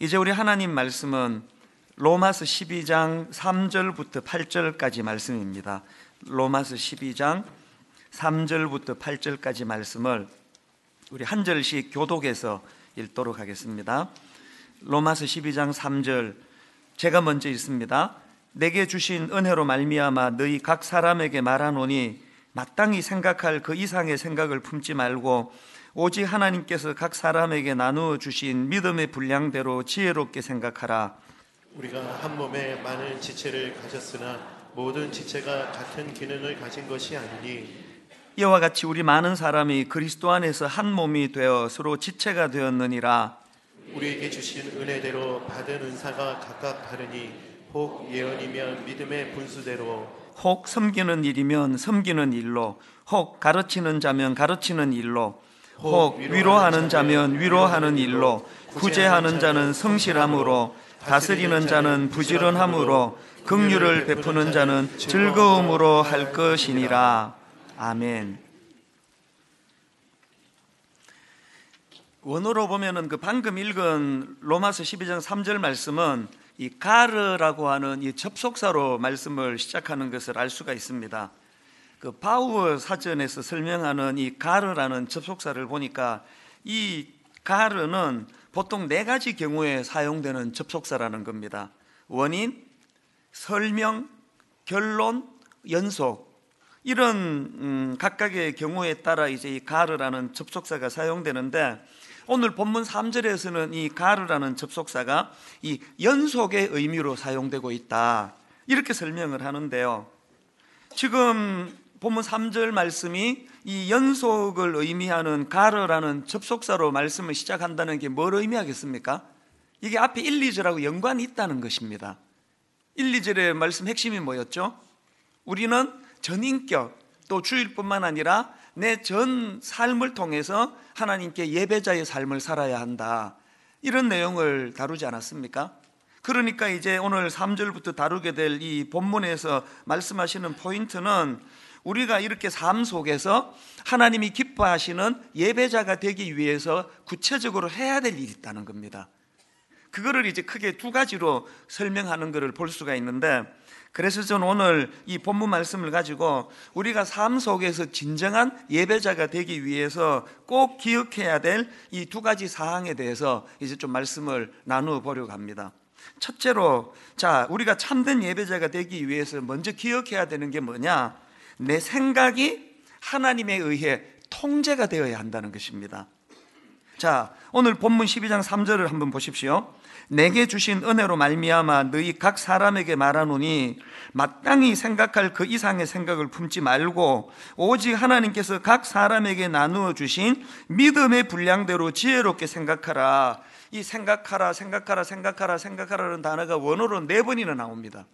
이제 우리 하나님 말씀은 로마서 12장 3절부터 8절까지 말씀입니다. 로마서 12장 3절부터 8절까지 말씀을 우리 한 절씩 교독해서 읽도록 하겠습니다. 로마서 12장 3절 제가 먼저 읽습니다. 내게 주신 은혜로 말미암아 너희 각 사람에게 말하노니 마땅히 생각할 그 이상의 생각을 품지 말고 오직 하나님께서 각 사람에게 나누어 주신 믿음의 분량대로 지혜롭게 생각하라. 우리가 한 몸에 많은 지체를 가졌으나 모든 지체가 같은 기능을 가진 것이 아니니 이와 같이 우리 많은 사람이 그리스도 안에서 한 몸이 되어 서로 지체가 되었느니라. 우리에게 주신 은혜대로 받은 은사가 각각 다르니 혹 예언이면 믿음의 분수대로 혹 섬기는 일이면 섬기는 일로, 혹 가르치는 자면 가르치는 일로, 혹 위로하는 자면 위로하는 일로, 구제하는 자는 성실함으로, 다스리는 자는 부지런함으로, 긍휼을 베푸는 자는 즐거움으로 할 것이니라. 아멘. 원어로 보면은 그 방금 읽은 로마서 12장 3절 말씀은 이 가르라고 하는 이 접속사로 말씀을 시작하는 것을 알 수가 있습니다. 그 바우어 사전에서 설명하는 이 가르라는 접속사를 보니까 이 가르는 보통 네 가지 경우에 사용되는 접속사라는 겁니다. 원인, 설명, 결론, 연속 이런 음, 각각의 경우에 따라 이제 이 가르라는 접속사가 사용되는데 오늘 본문 3절에서는 이 가르라는 접속사가 이 연속의 의미로 사용되고 있다. 이렇게 설명을 하는데요. 지금 본문 3절 말씀이 이 연속을 의미하는 가르라는 접속사로 말씀을 시작한다는 게 뭘 의미하겠습니까? 이게 앞에 1, 2절하고 연관이 있다는 것입니다. 1, 2절의 말씀 핵심이 뭐였죠? 우리는 전인격 또 주일뿐만 아니라 내 전 삶을 통해서 하나님께 예배자의 삶을 살아야 한다. 이런 내용을 다루지 않았습니까? 그러니까 이제 오늘 3절부터 다루게 될 이 본문에서 말씀하시는 포인트는 우리가 이렇게 삶 속에서 하나님이 기뻐하시는 예배자가 되기 위해서 구체적으로 해야 될 일이 있다는 겁니다. 그거를 이제 크게 두 가지로 설명하는 것을 볼 수가 있는데 그래서 저는 오늘 이 본문 말씀을 가지고 우리가 삶 속에서 진정한 예배자가 되기 위해서 꼭 기억해야 될 이 두 가지 사항에 대해서 이제 좀 말씀을 나누어 보려고 합니다. 첫째로 자, 우리가 참된 예배자가 되기 위해서 먼저 기억해야 되는 게 뭐냐? 내 생각이 하나님에 의해 통제가 되어야 한다는 것입니다. 자, 오늘 본문 12장 3절을 한번 보십시오. 내게 주신 은혜로 말미암아 너희 각 사람에게 말하노니 마땅히 생각할 그 이상의 생각을 품지 말고 오직 하나님께서 각 사람에게 나누어 주신 믿음의 분량대로 지혜롭게 생각하라. 이 생각하라, 생각하라, 생각하라, 생각하라는 단어가 원어로 네 번이나 나옵니다.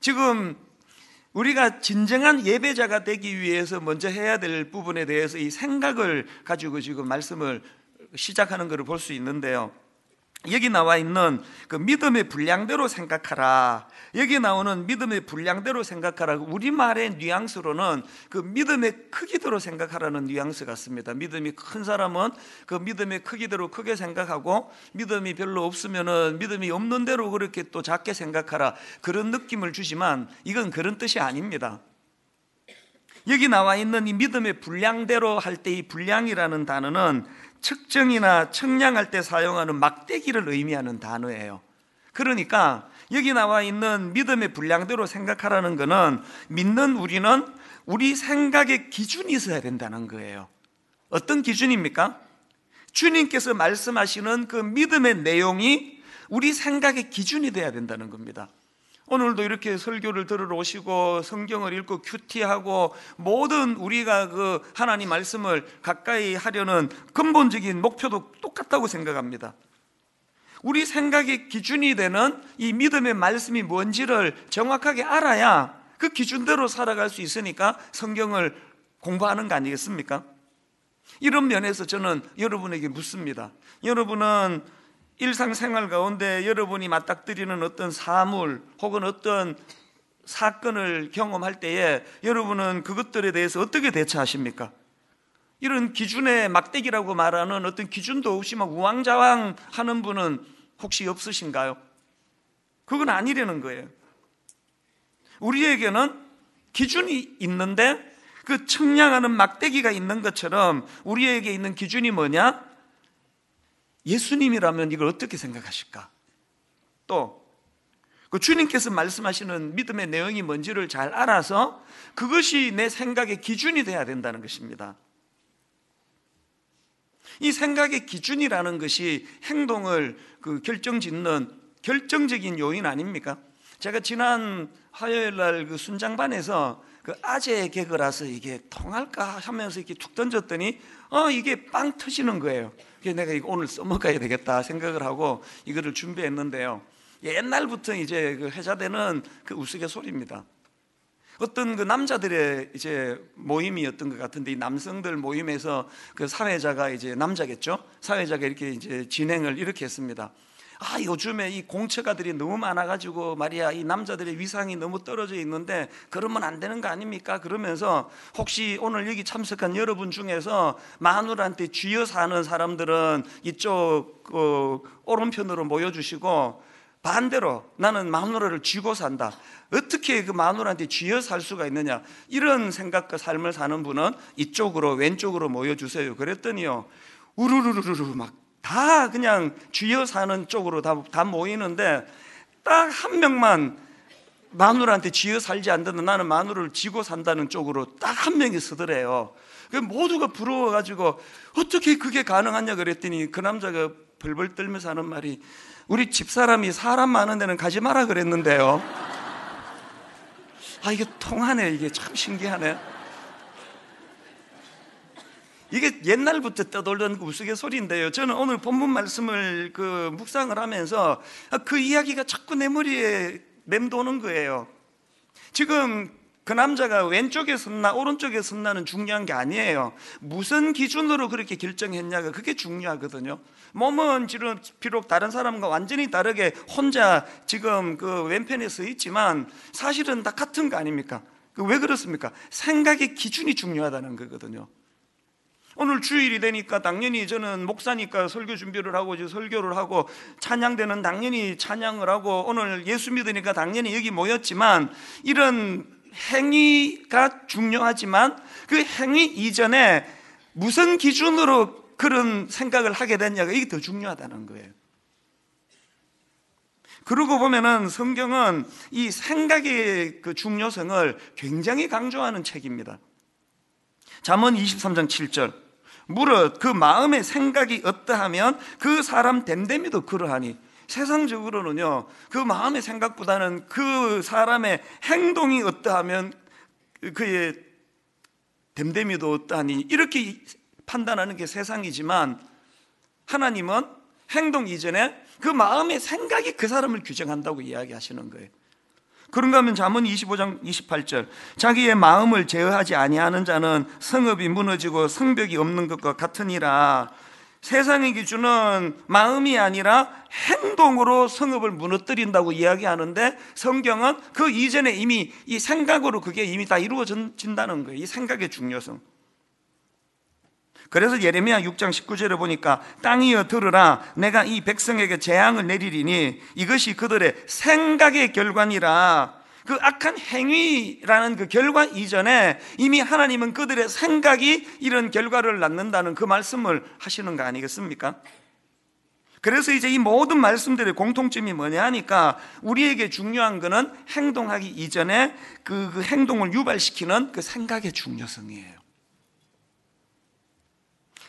지금 우리가 진정한 예배자가 되기 위해서 먼저 해야 될 부분에 대해서 이 생각을 가지고 지금 말씀을 시작하는 것을 볼 수 있는데요. 여기 나와 있는 그 믿음의 분량대로 생각하라. 여기 나오는 믿음의 분량대로 생각하라. 우리말의 뉘앙스로는 그 믿음의 크기대로 생각하라는 뉘앙스 같습니다. 믿음이 큰 사람은 그 믿음의 크기대로 크게 생각하고 믿음이 별로 없으면은 믿음이 없는 대로 그렇게 또 작게 생각하라. 그런 느낌을 주지만 이건 그런 뜻이 아닙니다. 여기 나와 있는 이 믿음의 분량대로 할 때 이 분량이라는 단어는 측정이나 측량할 때 사용하는 막대기를 의미하는 단어예요. 그러니까 여기 나와 있는 믿음의 분량대로 생각하라는 것은 믿는 우리는 우리 생각의 기준이 있어야 된다는 거예요. 어떤 기준입니까? 주님께서 말씀하시는 그 믿음의 내용이 우리 생각의 기준이 돼야 된다는 겁니다. 오늘도 이렇게 설교를 들으러 오시고 성경을 읽고 큐티하고 모든 우리가 그 하나님 말씀을 가까이 하려는 근본적인 목표도 똑같다고 생각합니다. 우리 생각의 기준이 되는 이 믿음의 말씀이 뭔지를 정확하게 알아야 그 기준대로 살아갈 수 있으니까 성경을 공부하는 거 아니겠습니까? 이런 면에서 저는 여러분에게 묻습니다. 여러분은 일상생활 가운데 여러분이 맞닥뜨리는 어떤 사물 혹은 어떤 사건을 경험할 때에 여러분은 그것들에 대해서 어떻게 대처하십니까? 이런 기준의 막대기라고 말하는 어떤 기준도 없이 막 우왕좌왕 하는 분은 혹시 없으신가요? 그건 아니라는 거예요. 우리에게는 기준이 있는데 그 청량하는 막대기가 있는 것처럼 우리에게 있는 기준이 뭐냐? 예수님이라면 이걸 어떻게 생각하실까? 또, 그 주님께서 말씀하시는 믿음의 내용이 뭔지를 잘 알아서 그것이 내 생각의 기준이 돼야 된다는 것입니다. 이 생각의 기준이라는 것이 행동을 그 결정 짓는 결정적인 요인 아닙니까? 제가 지난 화요일 날 그 순장반에서 그 아재 개그라서 이게 통할까 하면서 이렇게 툭 던졌더니 어 이게 빵 터지는 거예요. 그래서 내가 이거 오늘 써먹어야 되겠다 생각을 하고 이거를 준비했는데요. 옛날부터 이제 그 회자되는 그 우스갯소리입니다. 어떤 그 남자들의 이제 모임이었던 것 같은데 이 남성들 모임에서 그 사회자가 이제 남자겠죠? 사회자가 이렇게 이제 진행을 이렇게 했습니다. 아, 요즘에 이 공처가들이 너무 많아가지고 말이야, 이 남자들의 위상이 너무 떨어져 있는데 그러면 안 되는 거 아닙니까? 그러면서 혹시 오늘 여기 참석한 여러분 중에서 마누라한테 쥐어 사는 사람들은 이쪽 그 오른편으로 모여주시고 반대로 나는 마누라를 쥐고 산다. 어떻게 그 마누라한테 쥐어 살 수가 있느냐? 이런 생각과 삶을 사는 분은 이쪽으로 왼쪽으로 모여주세요. 그랬더니요, 우르르르르 막 다 그냥 쥐어 사는 쪽으로 다, 다 모이는데 딱 한 명만 마누라한테 쥐어 살지 않는다. 나는 마누라를 쥐고 산다는 쪽으로 딱 한 명이 서더래요. 그 모두가 부러워가지고 어떻게 그게 가능하냐 그랬더니 그 남자가 벌벌 떨면서 하는 말이 우리 집사람이 사람 많은 데는 가지 마라 그랬는데요. 아, 이게 통하네. 이게 참 신기하네. 이게 옛날부터 떠돌던 그 우스갯소리인데요. 저는 오늘 본문 말씀을 그 묵상을 하면서 그 이야기가 자꾸 내 머리에 맴도는 거예요. 지금 그 남자가 왼쪽에 섰나 오른쪽에 섰나는 중요한 게 아니에요. 무슨 기준으로 그렇게 결정했냐가 그게 중요하거든요. 몸은 지금 비록 다른 사람과 완전히 다르게 혼자 지금 그 왼편에 서 있지만 사실은 다 같은 거 아닙니까? 그왜 그렇습니까? 생각의 기준이 중요하다는 거거든요. 오늘 주일이 되니까 당연히 저는 목사니까 설교 준비를 하고 이제 설교를 하고 찬양되는 당연히 찬양을 하고 오늘 예수 믿으니까 당연히 여기 모였지만 이런 행위가 중요하지만 그 행위 이전에 무슨 기준으로 그런 생각을 하게 됐냐가 이게 더 중요하다는 거예요. 그러고 보면은 성경은 이 생각의 그 중요성을 굉장히 강조하는 책입니다. 잠언 23장 7절. 무릇 그 마음의 생각이 어떠하면 그 사람 됨됨이도 그러하니 세상적으로는요 그 마음의 생각보다는 그 사람의 행동이 어떠하면 그의 됨됨이도 어떠하니 이렇게 판단하는 게 세상이지만 하나님은 행동 이전에 그 마음의 생각이 그 사람을 규정한다고 이야기하시는 거예요. 그런가 하면 잠언 25장 28절 자기의 마음을 제어하지 아니하는 자는 성읍이 무너지고 성벽이 없는 것과 같으니라 세상의 기준은 마음이 아니라 행동으로 성읍을 무너뜨린다고 이야기하는데 성경은 그 이전에 이미 이 생각으로 그게 이미 다 이루어진다는 거예요. 이 생각의 중요성. 그래서 예레미야 6장 19절에 보니까 땅이여 들으라 내가 이 백성에게 재앙을 내리리니 이것이 그들의 생각의 결과니라 그 악한 행위라는 그 결과 이전에 이미 하나님은 그들의 생각이 이런 결과를 낳는다는 그 말씀을 하시는 거 아니겠습니까? 그래서 이제 이 모든 말씀들의 공통점이 뭐냐 하니까 우리에게 중요한 거는 행동하기 이전에 그, 그 행동을 유발시키는 그 생각의 중요성이에요.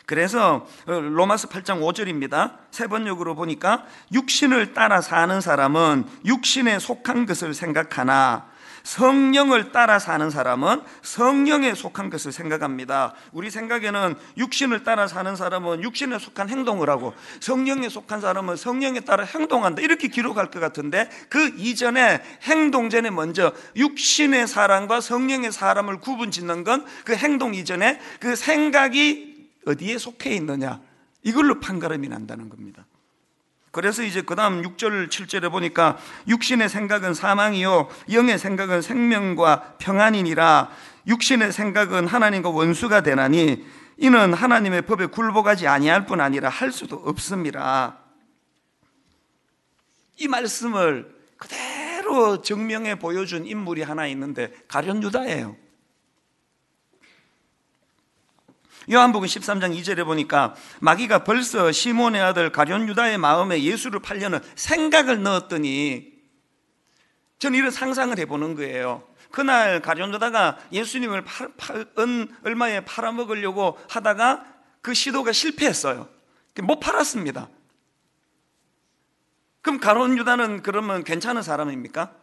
그래서 어, 로마서 8장 5절입니다. 세 번역으로 보니까 육신을 따라 사는 사람은 육신에 속한 것을 생각하나 성령을 따라 사는 사람은 성령에 속한 것을 생각합니다. 우리 생각에는 육신을 따라 사는 사람은 육신에 속한 행동을 하고 성령에 속한 사람은 성령에 따라 행동한다. 이렇게 기록할 것 같은데 그 이전에 행동 전에 먼저 육신의 사람과 성령의 사람을 구분 짓는 건 그 행동 이전에 그 생각이 어디에 속해 있느냐 이걸로 판가름이 난다는 겁니다. 그래서 이제 그 다음 6절, 7절에 보니까 육신의 생각은 사망이요, 영의 생각은 생명과 평안이니라 육신의 생각은 하나님과 원수가 되나니 이는 하나님의 법에 굴복하지 아니할 뿐 아니라 할 수도 없습니다. 이 말씀을 그대로 증명해 보여준 인물이 하나 있는데 가룟 유다예요. 요한복음 13장 2절에 보니까 마귀가 벌써 시몬의 아들 가룟 유다의 마음에 예수를 팔려는 생각을 넣었더니 저는 이런 상상을 해보는 거예요. 그날 가룟 유다가 예수님을 팔, 팔, 은 얼마에 팔아먹으려고 하다가 그 시도가 실패했어요. 못 팔았습니다. 그럼 가론 유다는 그러면 괜찮은 사람입니까?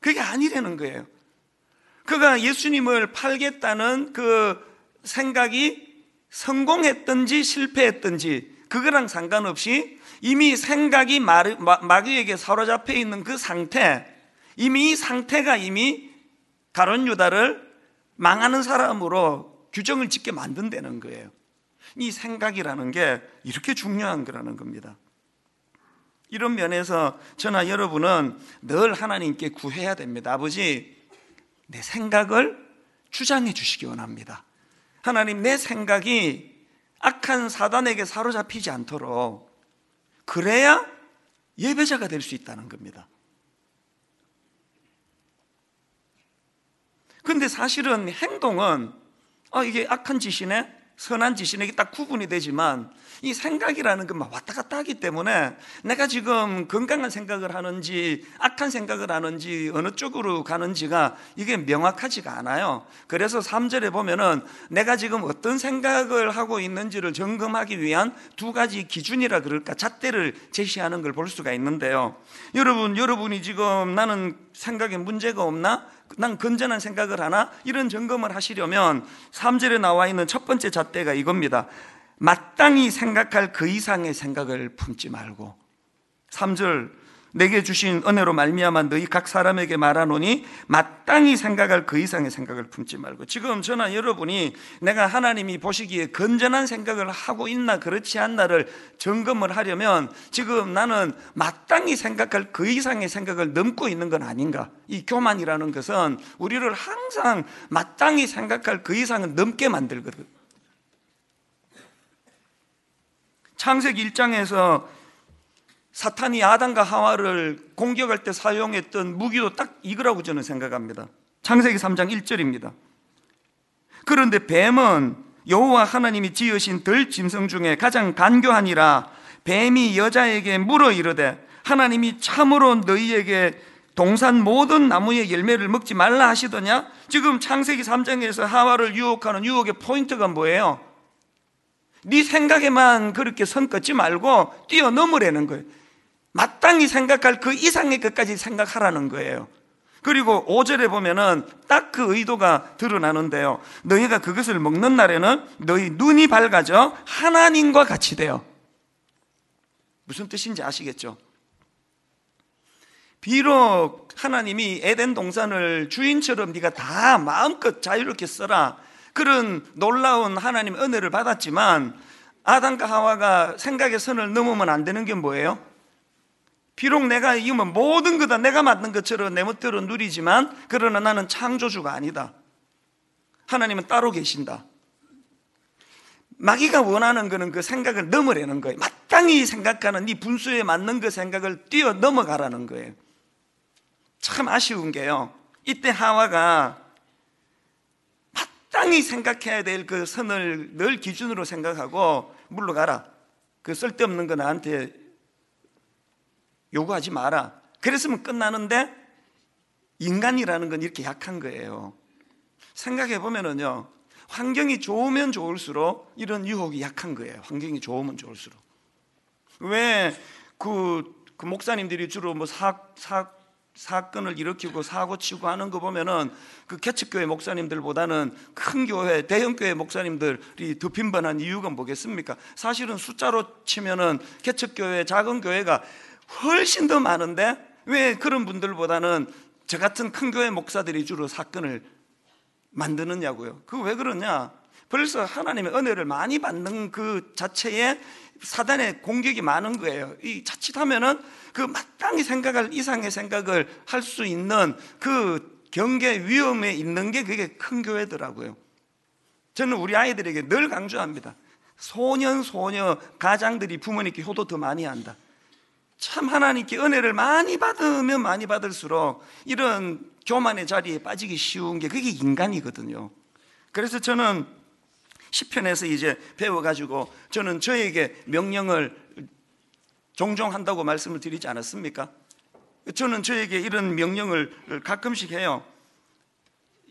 그게 아니라는 거예요. 그가 예수님을 팔겠다는 그 생각이 성공했든지 실패했든지 그거랑 상관없이 이미 생각이 마귀에게 사로잡혀 있는 그 상태, 이미 이 상태가 이미 가론 유다를 망하는 사람으로 규정을 짓게 만든다는 거예요. 이 생각이라는 게 이렇게 중요한 거라는 겁니다. 이런 면에서 저나 여러분은 늘 하나님께 구해야 됩니다. 아버지, 내 생각을 주장해 주시기 원합니다. 하나님, 내 생각이 악한 사단에게 사로잡히지 않도록 그래야 예배자가 될 수 있다는 겁니다. 근데 사실은 행동은 아, 이게 악한 짓이네? 선한 지 신에게 딱 구분이 되지만 이 생각이라는 것만 왔다 갔다 하기 때문에 내가 지금 건강한 생각을 하는지 악한 생각을 하는지 어느 쪽으로 가는지가 이게 명확하지가 않아요. 그래서 3절에 보면은 내가 지금 어떤 생각을 하고 있는지를 점검하기 위한 두 가지 기준이라 그럴까 잣대를 제시하는 걸 볼 수가 있는데요. 여러분, 여러분이 지금 나는 생각에 문제가 없나? 난 건전한 생각을 하나? 이런 점검을 하시려면 3절에 나와 있는 첫 번째 잣대가 이겁니다. 마땅히 생각할 그 이상의 생각을 품지 말고 3절 내게 주신 은혜로 말미암아 너희 각 사람에게 말하노니 마땅히 생각할 그 이상의 생각을 품지 말고 지금 저나 여러분이 내가 하나님이 보시기에 건전한 생각을 하고 있나 그렇지 않나를 점검을 하려면 지금 나는 마땅히 생각할 그 이상의 생각을 넘고 있는 건 아닌가. 이 교만이라는 것은 우리를 항상 마땅히 생각할 그 이상은 넘게 만들거든. 창세기 1장에서 사탄이 아담과 하와를 공격할 때 사용했던 무기도 딱 이거라고 저는 생각합니다. 창세기 3장 1절입니다. 그런데 뱀은 여호와 하나님이 지으신 들 짐승 중에 가장 간교하니라 뱀이 여자에게 물어 이르되 하나님이 참으로 너희에게 동산 모든 나무의 열매를 먹지 말라 하시더냐? 지금 창세기 3장에서 하와를 유혹하는 유혹의 포인트가 뭐예요? 네 생각에만 그렇게 선 긋지 말고 뛰어넘으라는 거예요. 마땅히 생각할 그 이상의 것까지 생각하라는 거예요. 그리고 5절에 보면은 딱 그 의도가 드러나는데요. 너희가 그것을 먹는 날에는 너희 눈이 밝아져 하나님과 같이 돼요. 무슨 뜻인지 아시겠죠? 비록 하나님이 에덴 동산을 주인처럼 네가 다 마음껏 자유롭게 써라. 그런 놀라운 하나님 은혜를 받았지만 아담과 하와가 생각의 선을 넘으면 안 되는 게 뭐예요? 비록 내가 이기면 모든 거다 내가 만든 것처럼 내 멋대로 누리지만 그러나 나는 창조주가 아니다. 하나님은 따로 계신다. 마귀가 원하는 것은 그 생각을 넘으려는 거예요. 마땅히 생각하는 네 분수에 맞는 그 생각을 뛰어 넘어가라는 거예요. 참 아쉬운 게요. 이때 하와가 마땅히 생각해야 될 그 선을 늘 기준으로 생각하고 물러가라. 그 쓸데없는 거 나한테 요구하지 마라. 그랬으면 끝나는데 인간이라는 건 이렇게 약한 거예요. 생각해 보면은요. 환경이 좋으면 좋을수록 이런 유혹이 약한 거예요. 환경이 좋으면 좋을수록. 왜그 그 목사님들이 주로 뭐 사, 사, 사건을 일으키고 사고 치고 하는 거 보면은 그 개척교회 목사님들보다는 큰 교회, 대형 교회 목사님들이 더 빈번한 이유가 뭐겠습니까? 사실은 숫자로 치면은 개척교회, 작은 교회가 훨씬 더 많은데 왜 그런 분들보다는 저 같은 큰 교회 목사들이 주로 사건을 만드느냐고요. 그 왜 그러냐? 벌써 하나님의 은혜를 많이 받는 그 자체에 사단의 공격이 많은 거예요. 이 자칫하면은 그 마땅히 생각할 이상의 생각을 할 수 있는 그 경계 위험에 있는 게 그게 큰 교회더라고요. 저는 우리 아이들에게 늘 강조합니다. 소년 소녀 가장들이 부모님께 효도 더 많이 한다. 참 하나님께 은혜를 많이 받으면 많이 받을수록 이런 교만의 자리에 빠지기 쉬운 게 그게 인간이거든요. 그래서 저는 시편에서 이제 배워가지고 저는 저에게 명령을 종종 한다고 말씀을 드리지 않았습니까? 저는 저에게 이런 명령을 가끔씩 해요.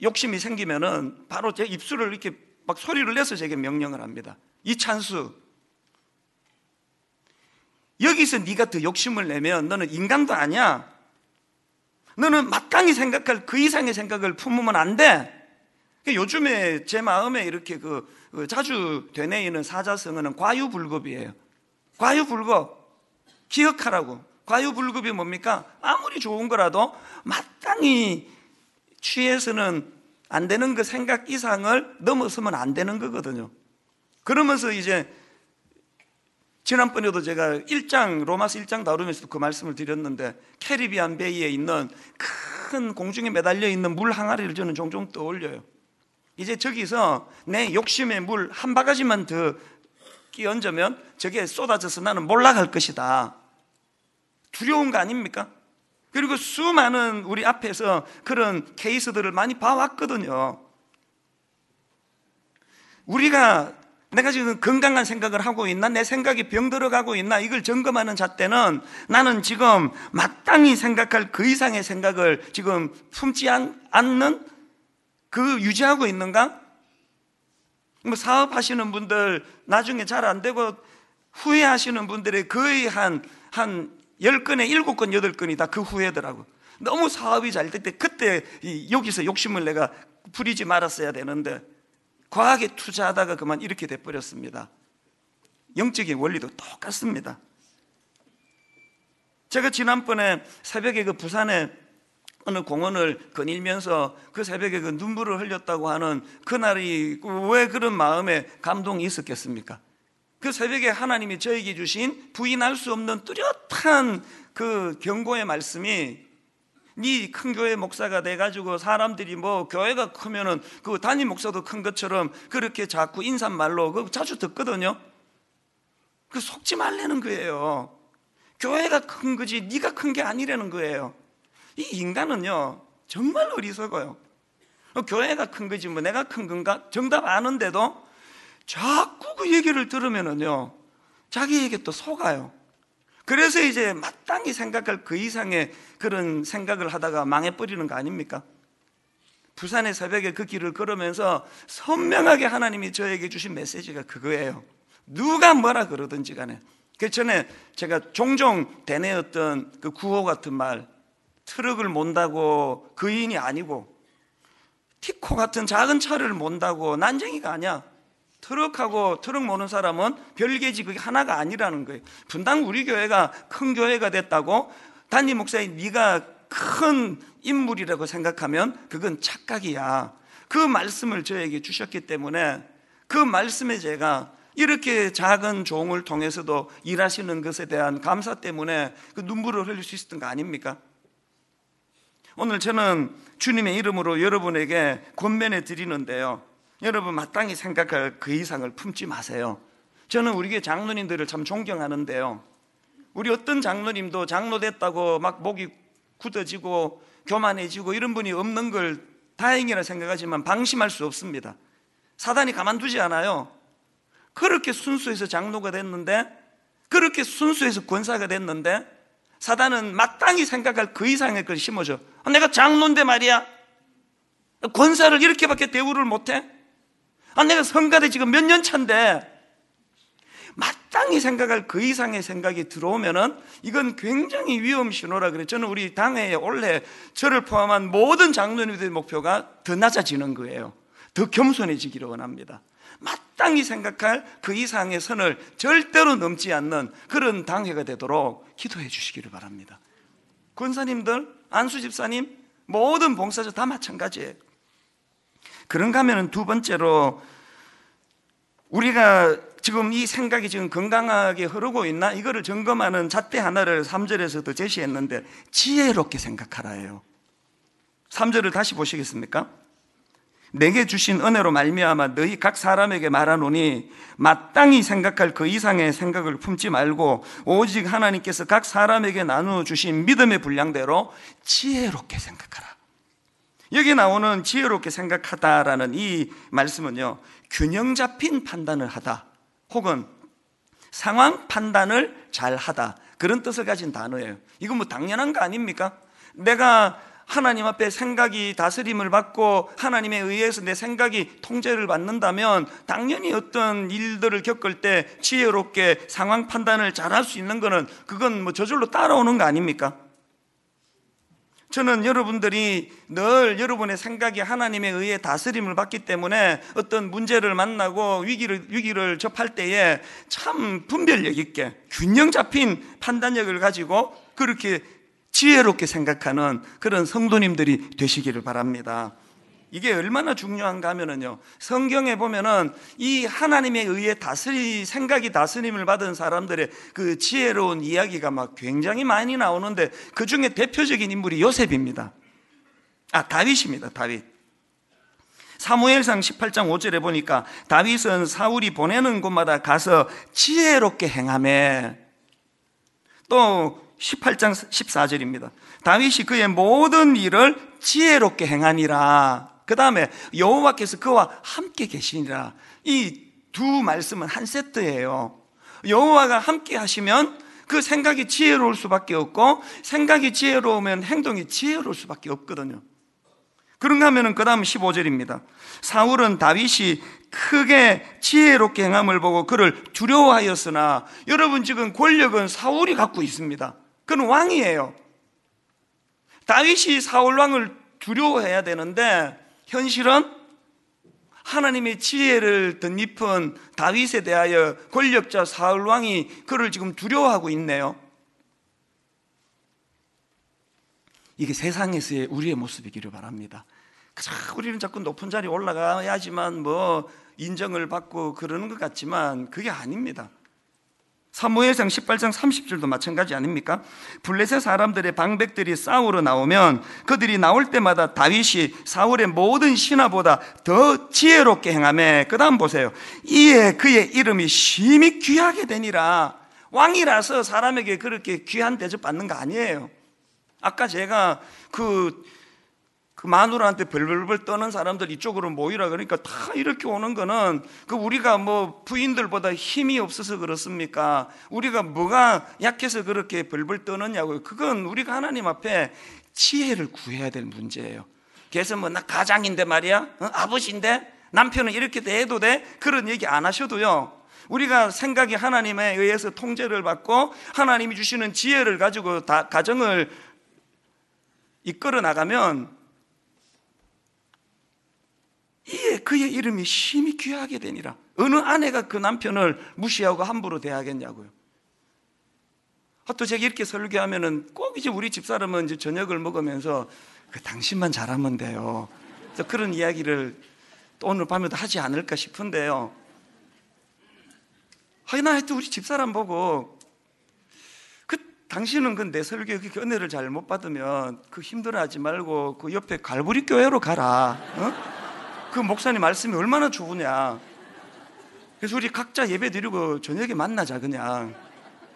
욕심이 생기면은 바로 제 입술을 이렇게 막 소리를 내서 제게 명령을 합니다. 이 찬수. 여기서 네가 더 욕심을 내면 너는 인간도 아니야. 너는 마땅히 생각할 그 이상의 생각을 품으면 안 돼. 요즘에 제 마음에 이렇게 그, 그 자주 되뇌이는 사자성어는 과유불급이에요. 과유불급. 기억하라고. 과유불급이 뭡니까? 아무리 좋은 거라도 마땅히 취해서는 안 되는 그 생각 이상을 넘어서면 안 되는 거거든요. 그러면서 이제 지난번에도 제가 1장 로마서 1장 다루면서도 그 말씀을 드렸는데 캐리비안 베이에 있는 큰 공중에 매달려 있는 물 항아리를 저는 종종 떠올려요. 이제 저기서 내 욕심의 물 한 바가지만 더 끼얹으면 저게 쏟아져서 나는 몰락할 것이다. 두려운 거 아닙니까? 그리고 수많은 우리 앞에서 그런 케이스들을 많이 봐왔거든요. 우리가 내가 지금 건강한 생각을 하고 있나? 내 생각이 병들어가고 있나? 이걸 점검하는 잣대는 나는 지금 마땅히 생각할 그 이상의 생각을 지금 품지 않는 그 유지하고 있는가? 뭐 사업하시는 분들 나중에 잘 안 되고 후회하시는 분들의 거의 한, 한 10건에 7건, 8건이 다 그 후회더라고. 너무 사업이 잘 될 때 그때 여기서 욕심을 내가 부리지 말았어야 되는데 과하게 투자하다가 그만 이렇게 돼버렸습니다. 영적인 원리도 똑같습니다. 제가 지난번에 새벽에 그 부산에 어느 공원을 거닐면서 그 새벽에 그 눈물을 흘렸다고 하는 그날이 왜 그런 마음에 감동이 있었겠습니까? 그 새벽에 하나님이 저에게 주신 부인할 수 없는 뚜렷한 그 경고의 말씀이 네 큰 교회 목사가 돼 가지고 사람들이 뭐 교회가 크면은 그 담임 목사도 큰 것처럼 그렇게 자꾸 인사말로 그 자주 듣거든요. 그 속지 말라는 거예요. 교회가 큰 거지 네가 큰 게 아니라는 거예요. 이 인간은요 정말 어리석어요. 교회가 큰 거지 뭐 내가 큰 건가 정답 아는데도 자꾸 그 얘기를 들으면은요 자기에게 또 속아요. 그래서 이제 마땅히 생각할 그 이상의 그런 생각을 하다가 망해버리는 거 아닙니까? 부산의 새벽에 그 길을 걸으면서 선명하게 하나님이 저에게 주신 메시지가 그거예요. 누가 뭐라 그러든지 간에. 그 전에 제가 종종 대내었던 그 구호 같은 말, 트럭을 몬다고 그인이 아니고, 티코 같은 작은 차를 몬다고 난쟁이가 아니야. 트럭하고 트럭 모는 사람은 별개지 그게 하나가 아니라는 거예요. 분당 우리 교회가 큰 교회가 됐다고 담임 목사님 네가 큰 인물이라고 생각하면 그건 착각이야. 그 말씀을 저에게 주셨기 때문에 그 말씀에 제가 이렇게 작은 종을 통해서도 일하시는 것에 대한 감사 때문에 그 눈물을 흘릴 수 있었던 거 아닙니까? 오늘 저는 주님의 이름으로 여러분에게 권면해 드리는데요. 여러분 마땅히 생각할 그 이상을 품지 마세요. 저는 우리 교회 장로님들을 참 존경하는데요. 우리 어떤 장로님도 장로 됐다고 막 목이 굳어지고 교만해지고 이런 분이 없는 걸 다행이라 생각하지만 방심할 수 없습니다. 사단이 가만두지 않아요. 그렇게 순수해서 장로가 됐는데 그렇게 순수해서 권사가 됐는데 사단은 마땅히 생각할 그 이상의 걸 심어줘. 내가 장로인데 말이야. 권사를 이렇게밖에 대우를 못해? 아, 내가 성가대 지금 몇 년 차인데 마땅히 생각할 그 이상의 생각이 들어오면은 이건 굉장히 위험 신호라 그래. 저는 우리 당회에 올해 저를 포함한 모든 장로님들의 목표가 더 낮아지는 거예요. 더 겸손해지기를 원합니다. 마땅히 생각할 그 이상의 선을 절대로 넘지 않는 그런 당회가 되도록 기도해 주시기를 바랍니다. 권사님들, 안수 집사님, 모든 봉사자 다 마찬가지예요. 그런가 하면 두 번째로 우리가 지금 이 생각이 지금 건강하게 흐르고 있나? 이거를 점검하는 잣대 하나를 3절에서도 제시했는데 지혜롭게 생각하라예요. 3절을 다시 보시겠습니까? 내게 주신 은혜로 말미암아 너희 각 사람에게 말하노니 마땅히 생각할 그 이상의 생각을 품지 말고 오직 하나님께서 각 사람에게 나누어 주신 믿음의 분량대로 지혜롭게 생각하라. 여기 나오는 지혜롭게 생각하다라는 이 말씀은요. 균형 잡힌 판단을 하다 혹은 상황 판단을 잘 하다 그런 뜻을 가진 단어예요. 이건 뭐 당연한 거 아닙니까? 내가 하나님 앞에 생각이 다스림을 받고 하나님에 의해서 내 생각이 통제를 받는다면 당연히 어떤 일들을 겪을 때 지혜롭게 상황 판단을 잘 할 수 있는 거는 그건 뭐 저절로 따라오는 거 아닙니까? 저는 여러분들이 늘 여러분의 생각이 하나님에 의해 다스림을 받기 때문에 어떤 문제를 만나고 위기를, 위기를 접할 때에 참 분별력 있게 균형 잡힌 판단력을 가지고 그렇게 지혜롭게 생각하는 그런 성도님들이 되시기를 바랍니다. 이게 얼마나 중요한가 하면은요. 성경에 보면은 이 하나님에 의해 다스리 생각이 다스림을 받은 사람들의 그 지혜로운 이야기가 막 굉장히 많이 나오는데 그 중에 대표적인 인물이 요셉입니다. 아, 다윗입니다. 다윗. 사무엘상 18장 5절에 보니까 다윗은 사울이 보내는 곳마다 가서 지혜롭게 행함에 또 18장 14절입니다. 다윗이 그의 모든 일을 지혜롭게 행하니라. 그 다음에 여호와께서 그와 함께 계시니라. 이 두 말씀은 한 세트예요. 여호와가 함께 하시면 그 생각이 지혜로울 수밖에 없고 생각이 지혜로우면 행동이 지혜로울 수밖에 없거든요. 그런가 하면은 그 다음 15절입니다. 사울은 다윗이 크게 지혜롭게 행함을 보고 그를 두려워하였으나 여러분 지금 권력은 사울이 갖고 있습니다. 그는 왕이에요. 다윗이 사울 왕을 두려워해야 되는데 현실은 하나님의 지혜를 덧입은 다윗에 대하여 권력자 사울 왕이 그를 지금 두려워하고 있네요. 이게 세상에서의 우리의 모습이기를 바랍니다. 우리는 자꾸 높은 자리에 올라가야지만 뭐 인정을 받고 그러는 것 같지만 그게 아닙니다. 사무엘상 18장 30절도 마찬가지 아닙니까? 블레셋 사람들의 방백들이 싸우러 나오면 그들이 나올 때마다 다윗이 사울의 모든 신하보다 더 지혜롭게 행함에 그 다음 보세요. 이에 그의 이름이 심히 귀하게 되니라. 왕이라서 사람에게 그렇게 귀한 대접 받는 거 아니에요. 아까 제가 그 그 마누라한테 벌벌벌 떠는 사람들 이쪽으로 모이라 그러니까 다 이렇게 오는 거는 그 우리가 뭐 부인들보다 힘이 없어서 그렇습니까? 우리가 뭐가 약해서 그렇게 벌벌 떠느냐고요. 그건 우리가 하나님 앞에 지혜를 구해야 될 문제예요. 그래서 뭐 나 가장인데 말이야, 어? 아버지인데 남편은 이렇게 해도 돼? 그런 얘기 안 하셔도요. 우리가 생각이 하나님에 의해서 통제를 받고 하나님이 주시는 지혜를 가지고 다 가정을 이끌어 나가면 이에 그의 이름이 심히 귀하게 되니라. 어느 아내가 그 남편을 무시하고 함부로 대하겠냐고요. 또 제가 이렇게 설교하면은 꼭 이제 우리 집사람은 이제 저녁을 먹으면서 그 당신만 잘하면 돼요. 그래서 그런 이야기를 또 오늘 밤에도 하지 않을까 싶은데요. 하여나 하여튼 우리 집사람 보고 그 당신은 그내 설교에 그렇게 은혜를 잘 못 받으면 그 힘들어하지 말고 그 옆에 갈보리 교회로 가라. 어? 그 목사님 말씀이 얼마나 좋으냐. 그래서 우리 각자 예배 드리고 저녁에 만나자 그냥.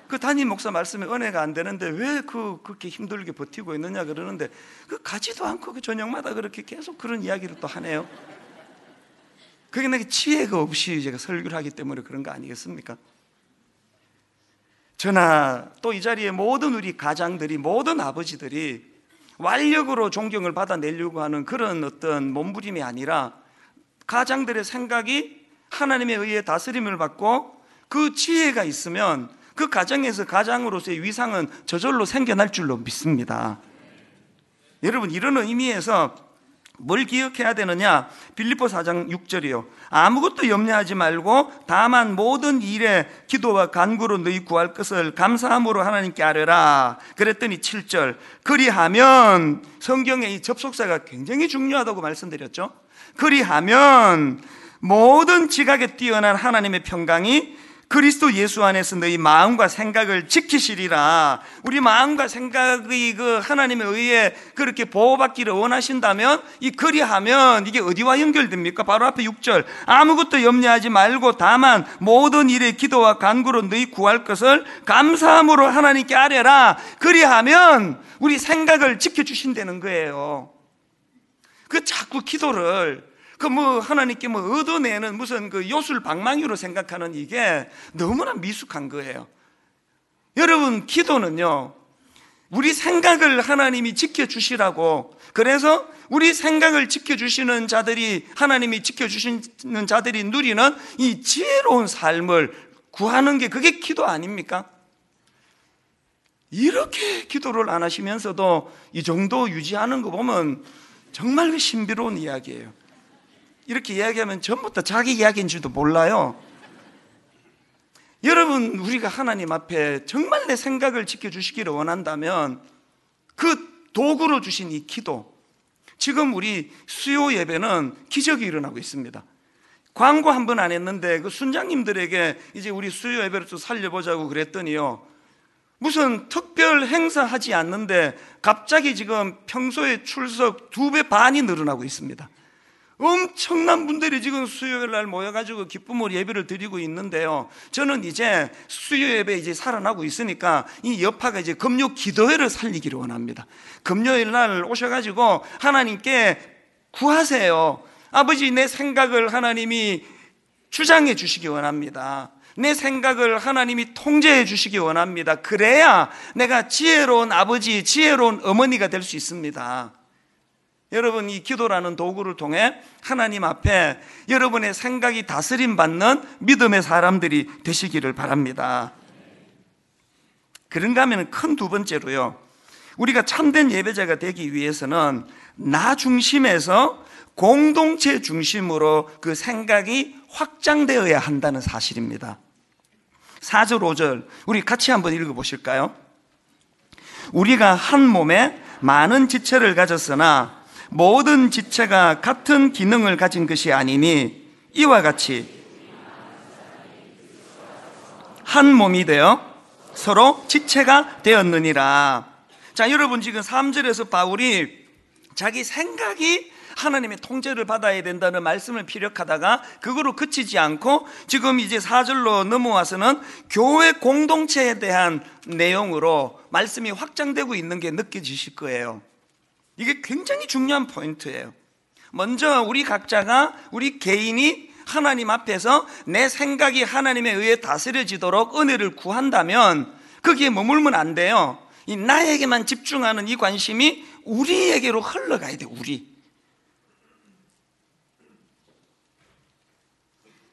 그 담임 목사 말씀에 은혜가 안 되는데 왜 그 그렇게 힘들게 버티고 있느냐 그러는데 그 가지도 않고 그 저녁마다 그렇게 계속 그런 이야기를 또 하네요. 그게 내게 지혜가 없이 제가 설교를 하기 때문에 그런 거 아니겠습니까? 저나 또 이 자리에 모든 우리 가장들이 모든 아버지들이 완력으로 존경을 받아내려고 하는 그런 어떤 몸부림이 아니라 가장들의 생각이 하나님에 의해 다스림을 받고 그 지혜가 있으면 그 가정에서 가장으로서의 위상은 저절로 생겨날 줄로 믿습니다. 여러분 이런 의미에서 뭘 기억해야 되느냐? 빌리포 4장 6절이요. 아무것도 염려하지 말고 다만 모든 일에 기도와 간구로 너희 구할 것을 감사함으로 하나님께 아뢰라. 그랬더니 7절. 그리하면 성경의 이 접속사가 굉장히 중요하다고 말씀드렸죠. 그리하면 모든 지각에 뛰어난 하나님의 평강이 그리스도 예수 안에서 너희 마음과 생각을 지키시리라. 우리 마음과 생각이 그 하나님의 의에 그렇게 보호받기를 원하신다면 이 그리하면 이게 어디와 연결됩니까? 바로 앞에 6절. 아무것도 염려하지 말고 다만 모든 일에 기도와 간구로 너희 구할 것을 감사함으로 하나님께 아뢰라. 그리하면 우리 생각을 지켜 주신다는 거예요. 그 자꾸 기도를 그 뭐 하나님께 뭐 얻어내는 무슨 그 요술 방망이로 생각하는 이게 너무나 미숙한 거예요. 여러분, 기도는요, 우리 생각을 하나님이 지켜주시라고, 그래서 우리 생각을 지켜주시는 자들이, 하나님이 지켜주시는 자들이 누리는 이 지혜로운 삶을 구하는 게 그게 기도 아닙니까? 이렇게 기도를 안 하시면서도 이 정도 유지하는 거 보면 정말 그 신비로운 이야기예요. 이렇게 이야기하면 전부 다 자기 이야기인 줄도 몰라요. 여러분, 우리가 하나님 앞에 정말 내 생각을 지켜주시기를 원한다면 그 도구로 주신 이 기도. 지금 우리 수요 예배는 기적이 일어나고 있습니다. 광고 한 번 안 했는데 그 순장님들에게 이제 우리 수요 예배를 좀 살려보자고 그랬더니요. 무슨 특별 행사 하지 않는데 갑자기 지금 평소에 출석 두 배 반이 늘어나고 있습니다. 엄청난 분들이 지금 수요일 날 모여가지고 기쁨으로 예배를 드리고 있는데요. 저는 이제 수요 예배 이제 살아나고 있으니까 이 여파가 이제 금요 기도회를 살리기를 원합니다. 금요일 날 오셔가지고 하나님께 구하세요. 아버지 내 생각을 하나님이 주장해 주시기 원합니다. 내 생각을 하나님이 통제해 주시기 원합니다. 그래야 내가 지혜로운 아버지, 지혜로운 어머니가 될 수 있습니다. 여러분 이 기도라는 도구를 통해 하나님 앞에 여러분의 생각이 다스림 받는 믿음의 사람들이 되시기를 바랍니다. 그런가 하면 큰 두 번째로요. 우리가 참된 예배자가 되기 위해서는 나 중심에서 공동체 중심으로 그 생각이 확장되어야 한다는 사실입니다. 4절, 5절, 우리 같이 한번 읽어 보실까요? 우리가 한 몸에 많은 지체를 가졌으나 모든 지체가 같은 기능을 가진 것이 아니니 이와 같이 한 몸이 되어 서로 지체가 되었느니라. 자, 여러분 지금 3절에서 바울이 자기 생각이 하나님의 통제를 받아야 된다는 말씀을 피력하다가 그거로 그치지 않고 지금 이제 4절로 넘어와서는 교회 공동체에 대한 내용으로 말씀이 확장되고 있는 게 느껴지실 거예요. 이게 굉장히 중요한 포인트예요. 먼저 우리 각자가 우리 개인이 하나님 앞에서 내 생각이 하나님에 의해 다스려지도록 은혜를 구한다면 거기에 머물면 안 돼요. 이 나에게만 집중하는 이 관심이 우리에게로 흘러가야 돼, 우리.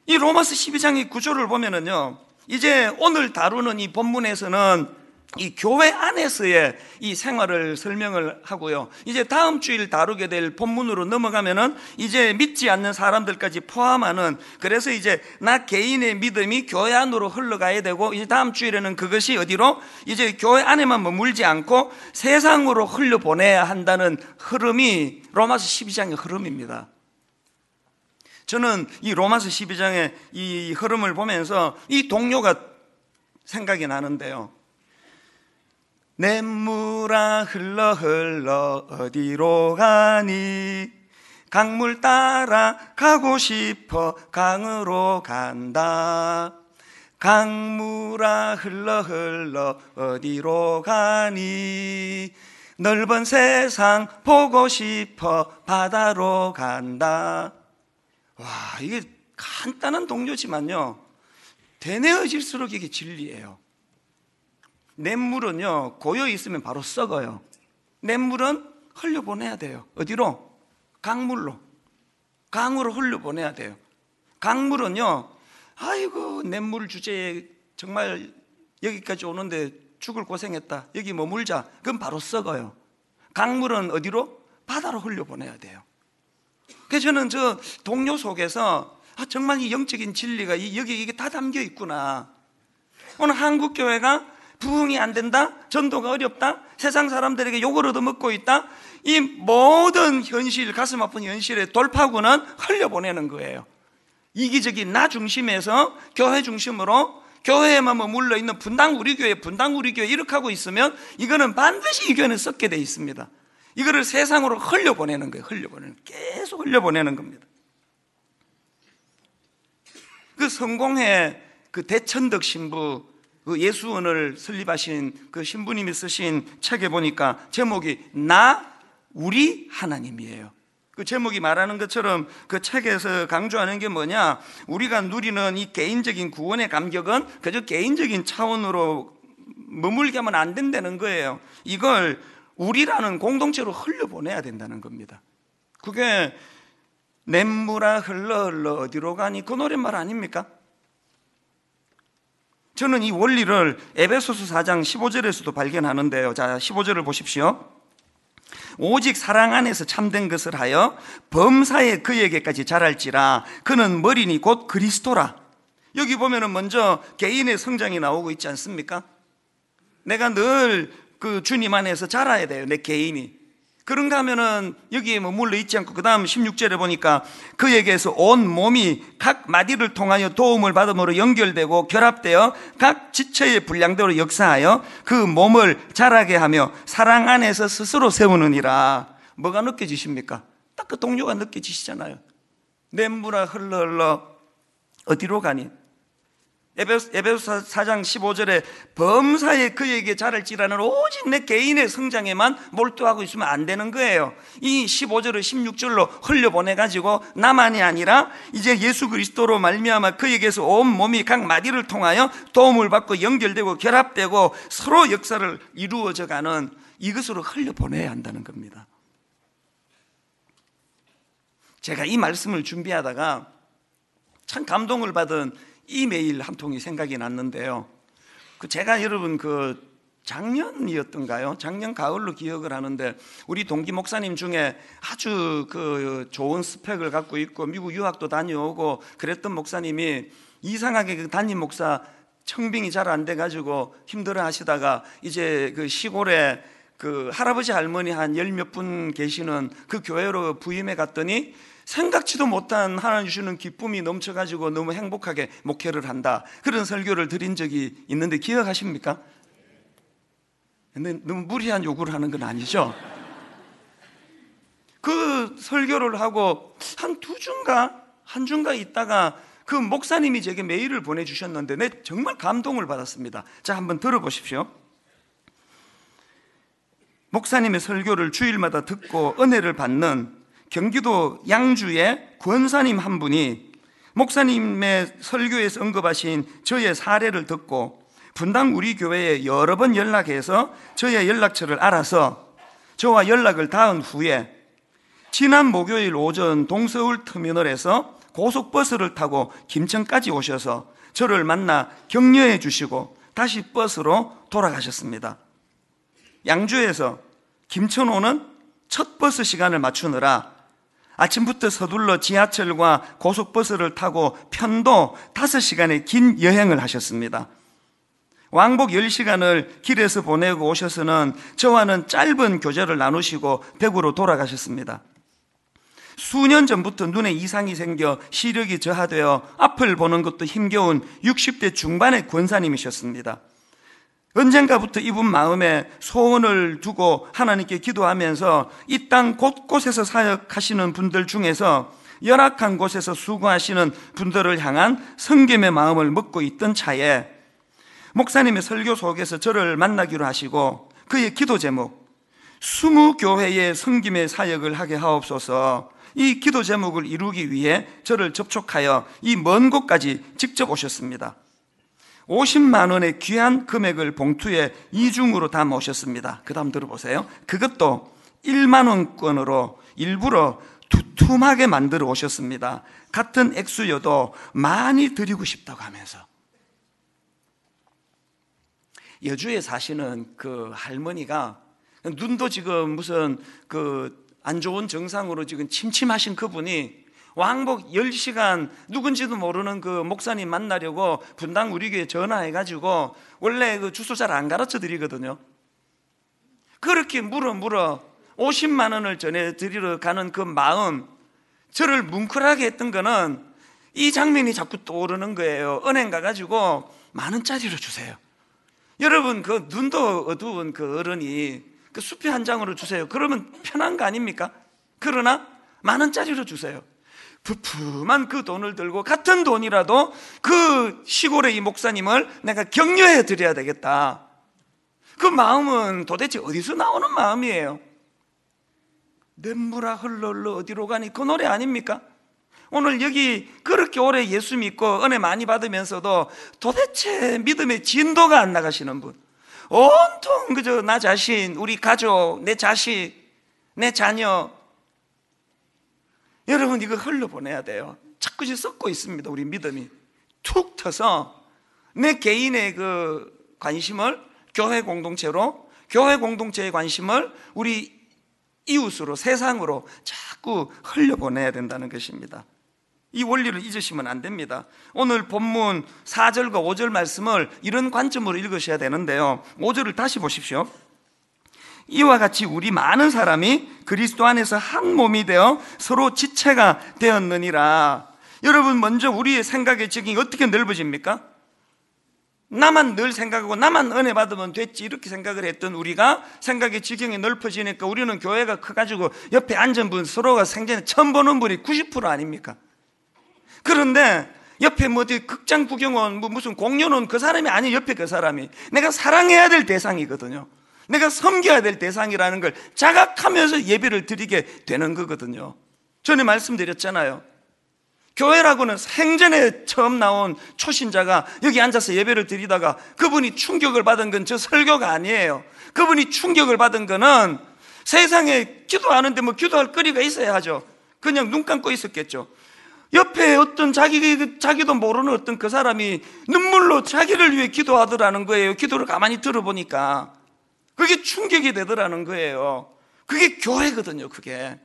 이 로마스 12장의 구조를 보면은요, 이제 오늘 다루는 이 본문에서는 이 교회 안에서의 이 생활을 설명을 하고요. 이제 다음 주일 다루게 될 본문으로 넘어가면은 이제 믿지 않는 사람들까지 포함하는 그래서 이제 나 개인의 믿음이 교회 안으로 흘러가야 되고 이제 다음 주일에는 그것이 어디로 이제 교회 안에만 머물지 않고 세상으로 흘려보내야 한다는 흐름이 로마서 12장의 흐름입니다. 저는 이 로마서 12장의 이 흐름을 보면서 이 동료가 생각이 나는데요. 냇물아 흘러 흘러 어디로 가니? 강물 따라 가고 싶어 강으로 간다. 강물아 흘러 흘러 어디로 가니? 넓은 세상 보고 싶어 바다로 간다 와 이게 간단한 동료지만요 되뇌어질수록 이게 진리예요 냇물은요, 고여 있으면 바로 썩어요. 냇물은 흘려보내야 돼요. 어디로? 강물로. 강으로 흘려보내야 돼요. 강물은요, 아이고, 냇물 주제에 정말 여기까지 오는데 죽을 고생했다. 여기 머물자. 그럼 바로 썩어요. 강물은 어디로? 바다로 흘려보내야 돼요. 그래서 저는 저 동료 속에서 아, 정말 이 영적인 진리가 여기 이게 다 담겨 있구나. 오늘 한국 교회가 부흥이 안 된다? 전도가 어렵다? 세상 사람들에게 욕을 얻어먹고 있다? 이 모든 현실, 가슴 아픈 현실의 돌파구는 흘려보내는 거예요. 이기적인 나 중심에서 교회 중심으로 교회에만 머물러 있는 분당 우리 교회, 분당 우리 교회 이렇게 하고 있으면 이거는 반드시 이 교회는 썩게 돼 있습니다. 이거를 세상으로 흘려보내는 거예요. 흘려보내는 계속 흘려보내는 겁니다. 그 성공회 그 대천덕 신부 그 예수원을 설립하신 그 신부님이 쓰신 책에 보니까 제목이 나 우리 하나님이에요. 그 제목이 말하는 것처럼 그 책에서 강조하는 게 뭐냐? 우리가 누리는 이 개인적인 구원의 감격은 그저 개인적인 차원으로 머물게 하면 안 된다는 거예요. 이걸 우리라는 공동체로 흘려보내야 된다는 겁니다. 그게 냇물아 흘러 흘러 어디로 가니 그 노랫말 아닙니까? 저는 이 원리를 에베소서 4장 15절에서도 발견하는데요. 자, 15절을 보십시오. 오직 사랑 안에서 참된 것을 하여 범사에 그에게까지 자랄지라 그는 머리니 곧 그리스도라. 여기 보면은 먼저 개인의 성장이 나오고 있지 않습니까? 내가 늘 그 주님 안에서 자라야 돼요. 내 개인이. 그런가 하면은 여기에 머물러 있지 않고 그 다음 16절에 보니까 그에게서 온 몸이 각 마디를 통하여 도움을 받음으로 연결되고 결합되어 각 지체의 분량대로 역사하여 그 몸을 자라게 하며 사랑 안에서 스스로 세우느니라 뭐가 느껴지십니까? 딱 그 동료가 느껴지시잖아요 냇물아 흘러 흘러 어디로 가니? 에베소 4장 15절에 범사에 그에게 자랄지라는 오직 내 개인의 성장에만 몰두하고 있으면 안 되는 거예요. 이 15절을 16절로 흘려보내 가지고 나만이 아니라 이제 예수 그리스도로 말미암아 그에게서 온 몸이 각 마디를 통하여 도움을 받고 연결되고 결합되고 서로 역사를 이루어져 가는 이것으로 흘려보내야 한다는 겁니다. 제가 이 말씀을 준비하다가 참 감동을 받은 이메일 한 통이 생각이 났는데요. 그 제가 여러분 그 작년이었던가요? 작년 가을로 기억을 하는데 우리 동기 목사님 중에 아주 그 좋은 스펙을 갖고 있고 미국 유학도 다녀오고 그랬던 목사님이 이상하게 그 담임 목사 청빙이 잘 안 돼 가지고 힘들어 하시다가 이제 그 시골에 그 할아버지 할머니 한 열 몇 분 계시는 그 교회로 부임해 갔더니 생각지도 못한 하나님 주시는 기쁨이 넘쳐가지고 너무 행복하게 목회를 한다. 그런 설교를 드린 적이 있는데 기억하십니까? 근데 너무 무리한 요구를 하는 건 아니죠? 그 설교를 하고 한 두 주인가? 한 주인가 있다가 그 목사님이 제게 메일을 보내주셨는데 내 정말 감동을 받았습니다. 자, 한번 들어보십시오. 목사님의 설교를 주일마다 듣고 은혜를 받는 경기도 양주의 권사님 한 분이 목사님의 설교에서 언급하신 저의 사례를 듣고 분당 우리 교회에 여러 번 연락해서 저의 연락처를 알아서 저와 연락을 닿은 후에 지난 목요일 오전 동서울 터미널에서 고속버스를 타고 김천까지 오셔서 저를 만나 격려해 주시고 다시 버스로 돌아가셨습니다. 양주에서 김천 오는 첫 버스 시간을 맞추느라 아침부터 서둘러 지하철과 고속버스를 타고 편도 5시간의 긴 여행을 하셨습니다. 왕복 10시간을 길에서 보내고 오셔서는 저와는 짧은 교제를 나누시고 대구로 돌아가셨습니다. 수년 전부터 눈에 이상이 생겨 시력이 저하되어 앞을 보는 것도 힘겨운 60대 중반의 권사님이셨습니다. 언젠가부터 이분 마음에 소원을 두고 하나님께 기도하면서 이 땅 곳곳에서 사역하시는 분들 중에서 열악한 곳에서 수고하시는 분들을 향한 성김의 마음을 먹고 있던 차에 목사님의 설교 속에서 저를 만나기로 하시고 그의 기도 제목 스무 교회의 성김의 사역을 하게 하옵소서 이 기도 제목을 이루기 위해 저를 접촉하여 이 먼 곳까지 직접 오셨습니다. 50만 원의 귀한 금액을 봉투에 이중으로 담아 오셨습니다. 그 다음 들어보세요. 그것도 1만 원권으로 일부러 두툼하게 만들어 오셨습니다. 같은 액수여도 많이 드리고 싶다고 하면서. 여주에 사시는 그 할머니가 눈도 지금 무슨 그 안 좋은 증상으로 지금 침침하신 그분이 왕복 10시간 누군지도 모르는 그 목사님 만나려고 분당 우리 교회 전화해 가지고 원래 그 주소 잘 안 가르쳐 드리거든요. 그렇게 물어 물어 50만 원을 전해 드리러 가는 그 마음, 저를 뭉클하게 했던 거는 이 장면이 자꾸 떠오르는 거예요. 은행 가가지고 만 원짜리로 주세요. 여러분 그 눈도 어두운 그 어른이 그 수표 한 장으로 주세요. 그러면 편한 거 아닙니까? 그러나 만 원짜리로 주세요. 부품한 그 돈을 들고 같은 돈이라도 그 시골의 이 목사님을 내가 격려해 드려야 되겠다. 그 마음은 도대체 어디서 나오는 마음이에요? 눈물아 흘러 흘러 어디로 가니 그 노래 아닙니까? 오늘 여기 그렇게 오래 예수 믿고 은혜 많이 받으면서도 도대체 믿음의 진도가 안 나가시는 분. 온통 그저 나 자신, 우리 가족, 내 자식, 내 자녀. 여러분 이거 흘려보내야 돼요. 자꾸 이제 썩고 있습니다. 우리 믿음이. 툭 터서 내 개인의 그 관심을 교회 공동체로, 교회 공동체의 관심을 우리 이웃으로, 세상으로 자꾸 흘려보내야 된다는 것입니다. 이 원리를 잊으시면 안 됩니다. 오늘 본문 4절과 5절 말씀을 이런 관점으로 읽으셔야 되는데요. 5절을 다시 보십시오. 이와 같이 우리 많은 사람이 그리스도 안에서 한 몸이 되어 서로 지체가 되었느니라. 여러분, 먼저 우리의 생각의 적이 어떻게 넓어집니까? 나만 늘 생각하고 나만 은혜 받으면 됐지 이렇게 생각을 했던 우리가 생각의 지경이 넓어지니까 우리는 교회가 커가지고 옆에 앉은 분 서로가 생전에 처음 보는 분이 90% 아닙니까? 그런데 옆에 뭐 어디 극장 구경 온 뭐 무슨 공연 온 그 사람이 아니 옆에 그 사람이 내가 사랑해야 될 대상이거든요. 내가 섬겨야 될 대상이라는 걸 자각하면서 예배를 드리게 되는 거거든요. 전에 말씀드렸잖아요. 교회라고는 생전에 처음 나온 초신자가 여기 앉아서 예배를 드리다가 그분이 충격을 받은 건 저 설교가 아니에요. 그분이 충격을 받은 거는 세상에 기도하는데 뭐 기도할 거리가 있어야 하죠. 그냥 눈 감고 있었겠죠. 옆에 어떤 자기, 자기도 모르는 어떤 그 사람이 눈물로 자기를 위해 기도하더라는 거예요. 기도를 가만히 들어보니까. 그게 충격이 되더라는 거예요. 그게 교회거든요, 그게.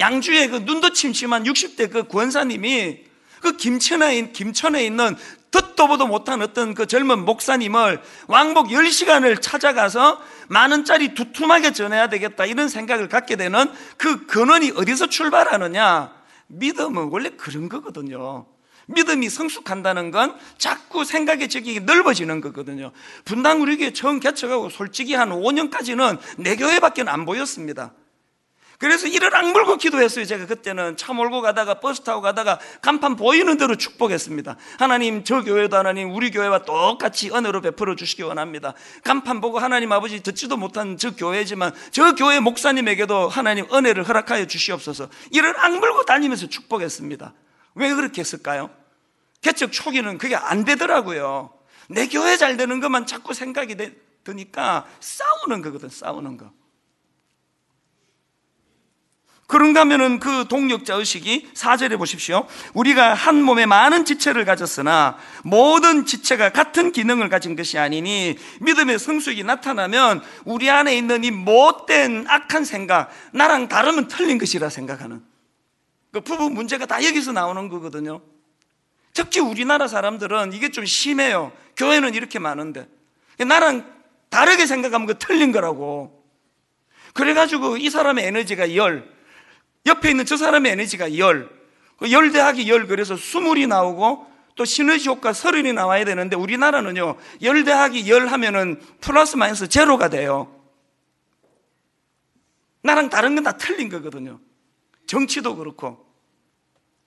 양주에 그 눈도 침침한 60대 그 권사님이 그 김천에, 김천에 있는 듣도 보도 못한 어떤 그 젊은 목사님을 왕복 10시간을 찾아가서 만 원짜리 두툼하게 전해야 되겠다 이런 생각을 갖게 되는 그 근원이 어디서 출발하느냐? 믿음은 원래 그런 거거든요. 믿음이 성숙한다는 건 자꾸 생각의 적이 넓어지는 거거든요. 분당 우리 교회 처음 개척하고 솔직히 한 5년까지는 내 교회밖에 안 보였습니다. 그래서 이를 악물고 기도했어요. 제가 그때는 차 몰고 가다가 버스 타고 가다가 간판 보이는 대로 축복했습니다. 하나님 저 교회도 하나님 우리 교회와 똑같이 은혜로 베풀어 주시기 원합니다. 간판 보고 하나님 아버지 듣지도 못한 저 교회지만 저 교회 목사님에게도 하나님 은혜를 허락하여 주시옵소서. 이를 악물고 다니면서 축복했습니다. 왜 그렇게 했을까요? 개척 초기는 그게 안 되더라고요. 내 교회 잘 되는 것만 자꾸 생각이 드니까 싸우는 거거든, 싸우는 거. 그런가 하면은 그 동력자 의식이 사절에 보십시오. 우리가 한 몸에 많은 지체를 가졌으나 모든 지체가 같은 기능을 가진 것이 아니니 믿음의 성숙이 나타나면 우리 안에 있는 이 못된 악한 생각, 나랑 다르면 틀린 것이라 생각하는 그 부부 문제가 다 여기서 나오는 거거든요. 특히 우리나라 사람들은 이게 좀 심해요. 교회는 이렇게 많은데. 나랑 다르게 생각하면 그 틀린 거라고. 그래가지고 이 사람의 에너지가 열, 옆에 있는 저 사람의 에너지가 열, 그열 대하기 열 그래서 수물이 나오고 또 시너지 효과 서른이 나와야 되는데 우리나라는요 열 대하기 열 하면은 플러스 마이너스 제로가 돼요. 나랑 다른 건 다 틀린 거거든요. 정치도 그렇고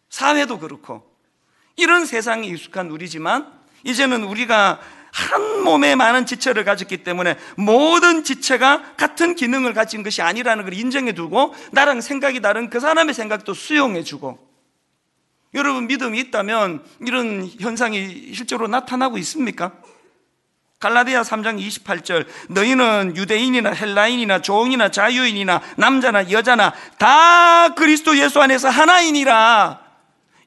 사회도 그렇고 이런 세상에 익숙한 우리지만 이제는 우리가 한 몸에 많은 지체를 가졌기 때문에 모든 지체가 같은 기능을 가진 것이 아니라는 걸 인정해 두고 나랑 생각이 다른 그 사람의 생각도 수용해 주고 여러분 믿음이 있다면 이런 현상이 실제로 나타나고 있습니까? 갈라디아 3장 28절 너희는 유대인이나 헬라인이나 종이나 자유인이나 남자나 여자나 다 그리스도 예수 안에서 하나이니라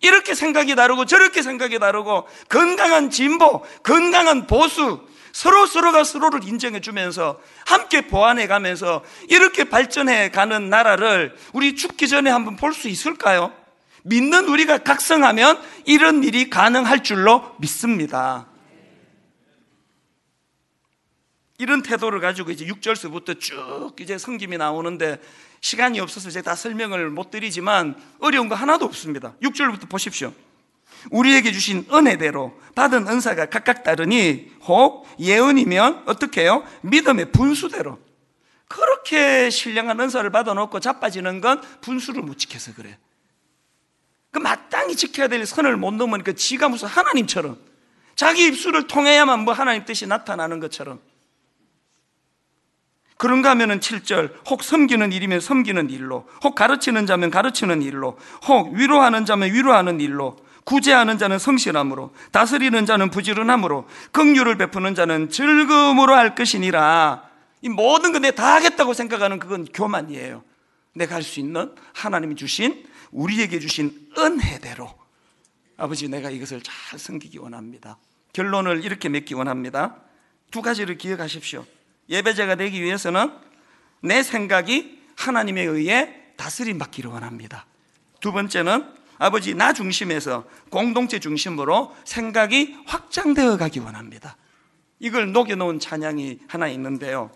이렇게 생각이 다르고 저렇게 생각이 다르고 건강한 진보, 건강한 보수, 서로 서로가 서로를 인정해 주면서 함께 보완해 가면서 이렇게 발전해 가는 나라를 우리 죽기 전에 한번 볼 수 있을까요? 믿는 우리가 각성하면 이런 일이 가능할 줄로 믿습니다. 이런 태도를 가지고 이제 6절서부터 쭉 이제 성김이 나오는데 시간이 없어서 제가 다 설명을 못 드리지만 어려운 거 하나도 없습니다. 6절부터 보십시오. 우리에게 주신 은혜대로 받은 은사가 각각 다르니 혹 예언이면 어떻게 해요? 믿음의 분수대로 그렇게 신령한 은사를 받아놓고 자빠지는 건 분수를 못 지켜서 그래 그 마땅히 지켜야 될 선을 못 넘으니까 지가 무슨 하나님처럼 자기 입술을 통해야만 뭐 하나님 뜻이 나타나는 것처럼 그런가 하면은 7절 혹 섬기는 일이면 섬기는 일로 혹 가르치는 자면 가르치는 일로 혹 위로하는 자면 위로하는 일로 구제하는 자는 성실함으로 다스리는 자는 부지런함으로 긍휼을 베푸는 자는 즐거움으로 할 것이니라. 이 모든 거내다 하겠다고 생각하는 그건 교만이에요. 내가 할 수 있는 하나님이 주신 우리에게 주신 은혜대로. 아버지 내가 이것을 잘 섬기기 원합니다. 결론을 이렇게 맺기 원합니다. 두 가지를 기억하십시오 예배자가 되기 위해서는 내 생각이 하나님에 의해 다스림 받기를 원합니다. 두 번째는 아버지 나 중심에서 공동체 중심으로 생각이 확장되어 가기 원합니다. 이걸 녹여놓은 찬양이 하나 있는데요.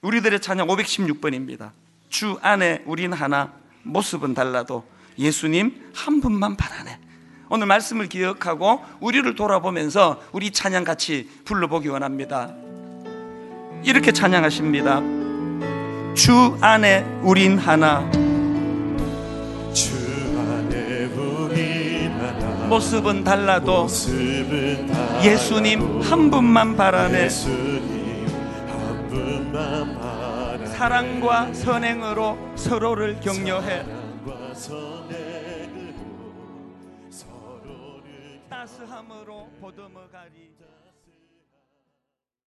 우리들의 찬양 516번입니다. 주 안에 우린 하나, 모습은 달라도 예수님 한 분만 바라네. 오늘 말씀을 기억하고 우리를 돌아보면서 우리 찬양 같이 불러보기 원합니다. 이렇게 찬양하십니다. 주 안에 우린 하나, 주 안에 우리 하나 모습은 달라도 모습은 달라도 예수님 한 분만 바라네. 예수님 한 분만 바라 사랑과 선행으로 서로를 격려해 선행으로 서로를 따스함으로 보듬어 가리.